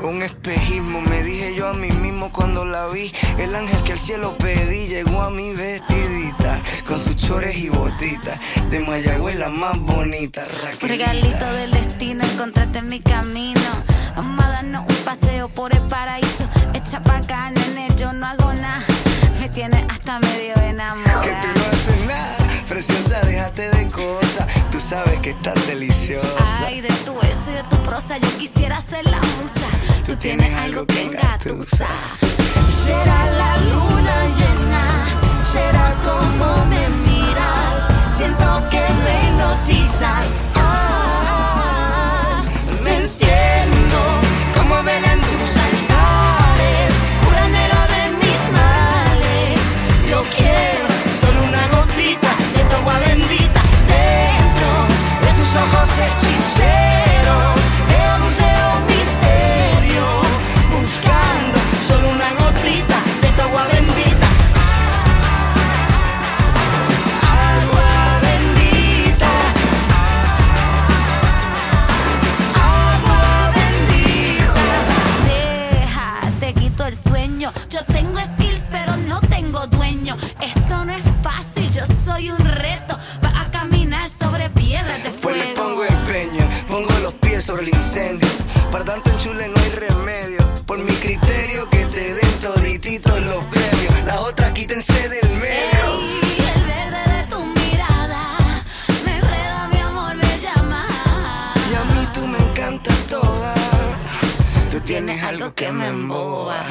Un espejismo, me dije yo a mí mismo cuando la vi. El ángel que al cielo pedí llegó a mi vestidita, con sus chores y botitas. De Mayagüez la más bonita. Regalito del destino encontraste en mi camino. Vamos a darnos un paseo por el paraíso. Echa pa' Me tienes hasta medio Que enamorada. tú no haces nada, preciosa, déjate de cosas. Tú sabes que estás deliciosa. Ay, de tu verso y de tu prosa, yo quisiera ser la musa. Tú tienes algo que engatusa. Será la luna llena, será como me miras. Siento que me hipnotizas. Sueño. Yo tengo skills, pero no tengo dueño. Esto no es fácil, yo soy un reto. Va a caminar sobre piedras de Pues le pongo fuego. empeño, pongo los pies sobre el incendio. Para tanto enchule no hay remedio. Por mi criterio que te den todititos los premios. Las otras quítense del medio. Ey, el verde de tu mirada me enreda, mi amor, me llama. Y a mí tú me encantas toda. Tú tienes algo que me emboba.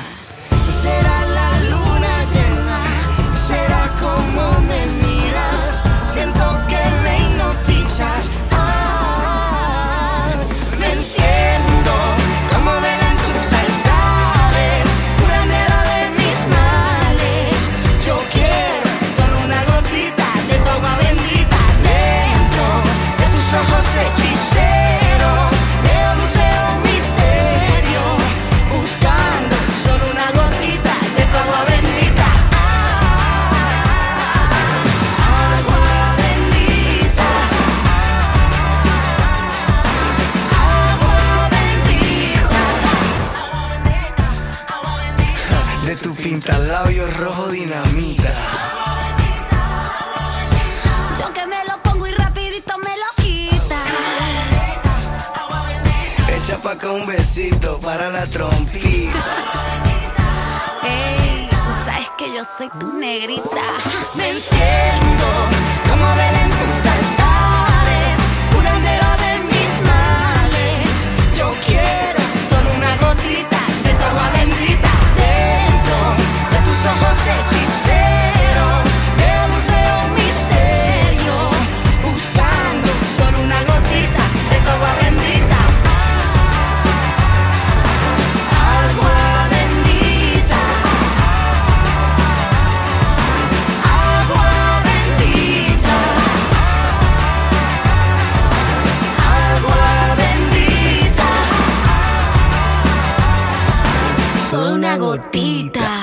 Será la luna llena, será labios rojo dinamita. Yo que me lo pongo y rapidito me lo quita. Echa pa' acá un besito para la trompita. Ey, tú sabes que yo soy tu negrita. Me enciendo como vela en una gotita.